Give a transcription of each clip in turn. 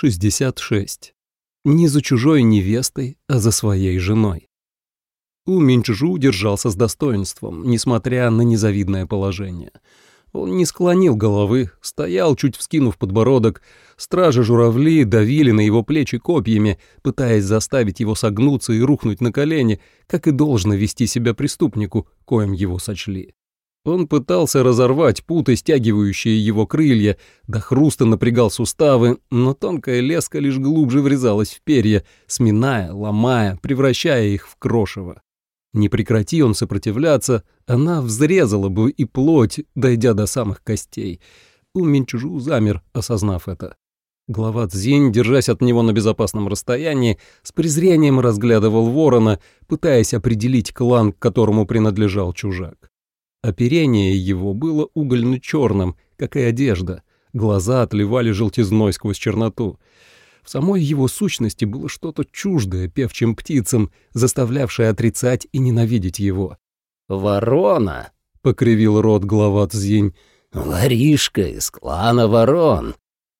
66. Не за чужой невестой, а за своей женой. У Минчжу держался с достоинством, несмотря на незавидное положение. Он не склонил головы, стоял, чуть вскинув подбородок. Стражи-журавли давили на его плечи копьями, пытаясь заставить его согнуться и рухнуть на колени, как и должно вести себя преступнику, коим его сочли. Он пытался разорвать путы, стягивающие его крылья, до хруста напрягал суставы, но тонкая леска лишь глубже врезалась в перья, сминая, ломая, превращая их в крошево. Не прекрати он сопротивляться, она взрезала бы и плоть, дойдя до самых костей. У замер, осознав это. Глава Цзинь, держась от него на безопасном расстоянии, с презрением разглядывал ворона, пытаясь определить клан, к которому принадлежал чужак. Оперение его было угольно-черным, как и одежда. Глаза отливали желтизной сквозь черноту. В самой его сущности было что-то чуждое певчим птицам, заставлявшее отрицать и ненавидеть его. «Ворона!» — покривил рот глава Цзинь. «Воришка из клана ворон!»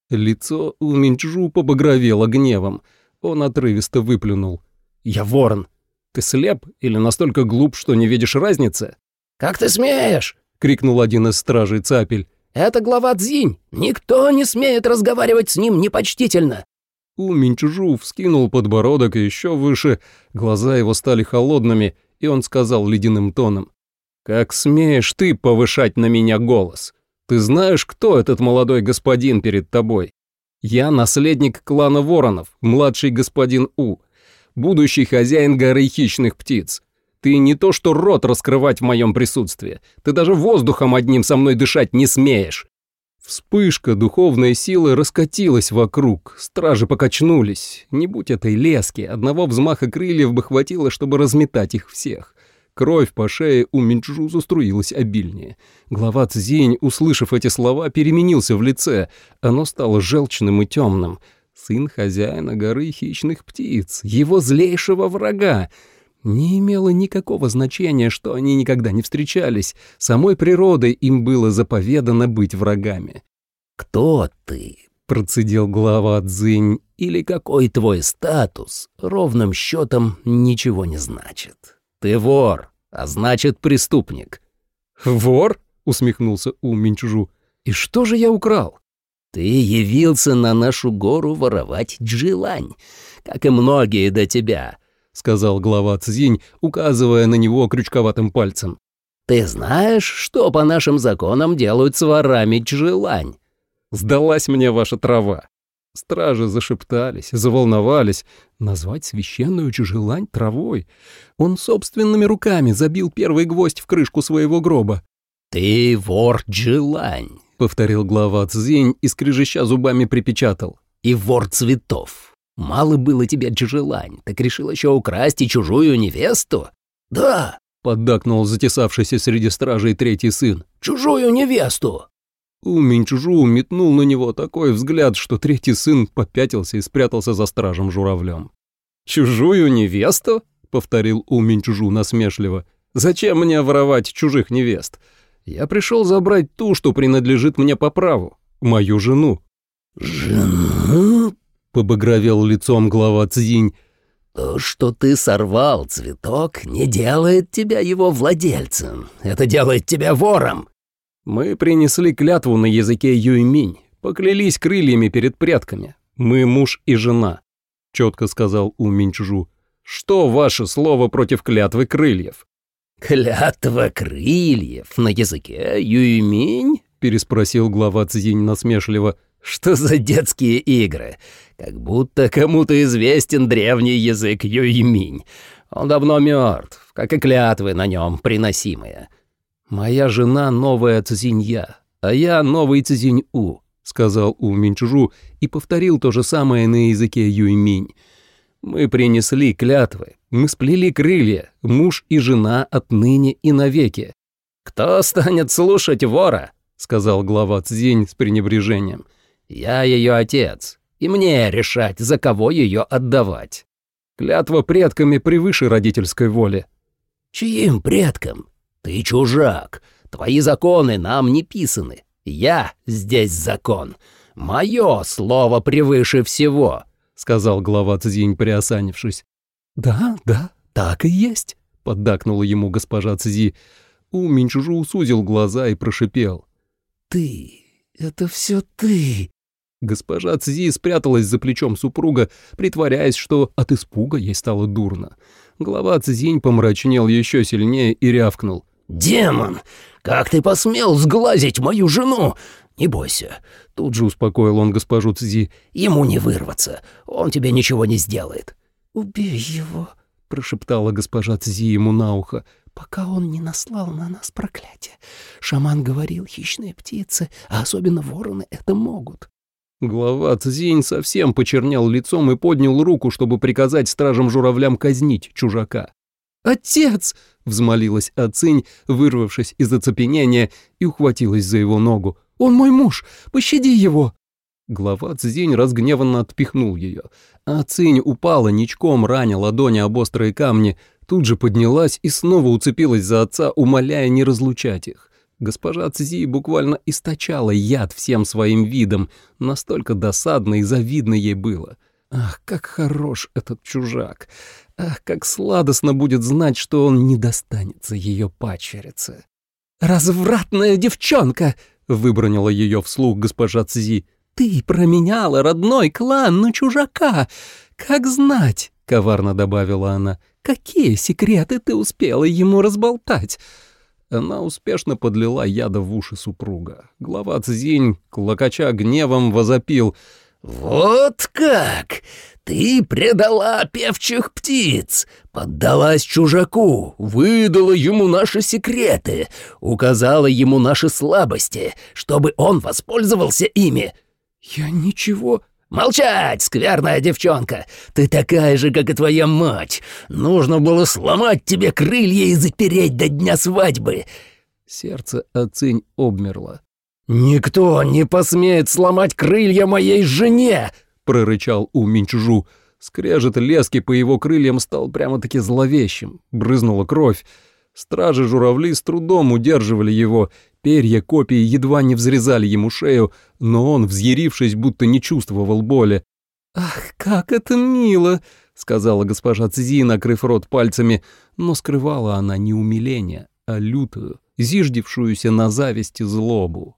Лицо у Минчжу побагровело гневом. Он отрывисто выплюнул. «Я ворон. Ты слеп или настолько глуп, что не видишь разницы?» «Как ты смеешь?» — крикнул один из стражей Цапель. «Это глава Цзинь. Никто не смеет разговаривать с ним непочтительно». У Минчжу вскинул подбородок еще выше, глаза его стали холодными, и он сказал ледяным тоном. «Как смеешь ты повышать на меня голос? Ты знаешь, кто этот молодой господин перед тобой? Я наследник клана Воронов, младший господин У, будущий хозяин горы хищных птиц. Ты не то что рот раскрывать в моем присутствии, ты даже воздухом одним со мной дышать не смеешь. Вспышка духовной силы раскатилась вокруг, стражи покачнулись. Не будь этой лески, одного взмаха крыльев бы хватило, чтобы разметать их всех. Кровь по шее у Минчжу заструилась обильнее. Глава Цзинь, услышав эти слова, переменился в лице. Оно стало желчным и темным. Сын хозяина горы хищных птиц, его злейшего врага. Не имело никакого значения, что они никогда не встречались. Самой природой им было заповедано быть врагами. «Кто ты?» — процедил глава Цзинь. «Или какой твой статус? Ровным счетом ничего не значит. Ты вор, а значит преступник». «Вор?» — усмехнулся У Минчжу. «И что же я украл?» «Ты явился на нашу гору воровать джилань, как и многие до тебя». — сказал глава Цзинь, указывая на него крючковатым пальцем. «Ты знаешь, что по нашим законам делают с ворами Чжилань?» «Сдалась мне ваша трава». Стражи зашептались, заволновались. Назвать священную Чжилань травой? Он собственными руками забил первый гвоздь в крышку своего гроба. «Ты вор Джилань», — повторил глава Цзинь и скрежеща зубами припечатал. «И вор цветов. Мало было тебе Джижелань, так решил еще украсть и чужую невесту? Да, поддакнул затесавшийся среди стражей третий сын. Чужую невесту. У Минчжу метнул на него такой взгляд, что третий сын попятился и спрятался за стражем журавлем. «Чужую невесту?» — повторил У Минчжу насмешливо. «Зачем мне воровать чужих невест? Я пришел забрать ту, что принадлежит мне по праву, мою жену». «Жену?» — побагровел лицом глава Цзинь. «То, что ты сорвал цветок, не делает тебя его владельцем. Это делает тебя вором». «Мы принесли клятву на языке Юйминь, поклялись крыльями перед предками. Мы муж и жена», — четко сказал У Минчжу. «Что ваше слово против клятвы крыльев?» «Клятва крыльев на языке Юйминь?» — переспросил глава Цзинь насмешливо. «Что за детские игры? Как будто кому-то известен древний язык Юйминь. Он давно мертв, как и клятвы на нем приносимые. «Моя жена новая Цзинья, а я новый Цзинь-У», — сказал У Минчжу и повторил то же самое на языке Юйминь. «Мы принесли клятвы, мы сплели крылья, муж и жена отныне и навеки». «Кто станет слушать вора?» — сказал глава Цзинь с пренебрежением. «Я ее отец, и мне решать, за кого ее отдавать. Клятва предками превыше родительской воли. Чьим предкам? Ты чужак. Твои законы нам не писаны. Я здесь закон. Мое слово превыше всего», — сказал глава Цзинь, приосанившись. «Да, да, так и есть», — поддакнула ему госпожа Цзи. У Минчужу сузил глаза и прошипел. «Ты, это все ты!» Госпожа Цзи спряталась за плечом супруга, притворяясь, что от испуга ей стало дурно. Глава Цзинь помрачнел еще сильнее и рявкнул. «Демон! Как ты посмел сглазить мою жену? Не бойся!» Тут же успокоил он госпожу Цзи. «Ему не вырваться, он тебе ничего не сделает». «Убей его!» — прошептала госпожа Цзи ему на ухо пока он не наслал на нас проклятие. Шаман говорил, хищные птицы, а особенно вороны, это могут. Глава Цзинь совсем почернел лицом и поднял руку, чтобы приказать стражам-журавлям казнить чужака. «Отец!» — взмолилась Ацинь, вырвавшись из оцепенения, и ухватилась за его ногу. «Он мой муж! Пощади его!» Глава Цзинь разгневанно отпихнул ее. А Цинь упала ничком, раня ладони об острые камни, тут же поднялась и снова уцепилась за отца, умоляя не разлучать их. Госпожа Цзи буквально источала яд всем своим видом, настолько досадно и завидно ей было. Ах, как хорош этот чужак! Ах, как сладостно будет знать, что он не достанется ее пачерице. «Развратная девчонка!» — выбронила ее вслух госпожа Цзи. «Ты променяла родной клан на чужака! Как знать!» — коварно добавила она. Какие секреты ты успела ему разболтать?» Она успешно подлила яда в уши супруга. Глава Цзинь, клокоча гневом, возопил. «Вот как! Ты предала певчих птиц, поддалась чужаку, выдала ему наши секреты, указала ему наши слабости, чтобы он воспользовался ими». «Я ничего...» «Молчать, скверная девчонка! Ты такая же, как и твоя мать! Нужно было сломать тебе крылья и запереть до дня свадьбы!» Сердце Ацинь обмерло. «Никто не посмеет сломать крылья моей жене!» — прорычал У Минчжу. Скрежет лески по его крыльям стал прямо-таки зловещим. Брызнула кровь. Стражи-журавли с трудом удерживали его, перья копии едва не взрезали ему шею, но он, взъярившись, будто не чувствовал боли. «Ах, как это мило!» — сказала госпожа Цзи, накрыв рот пальцами, но скрывала она не умиление, а лютую, зиждевшуюся на зависти злобу.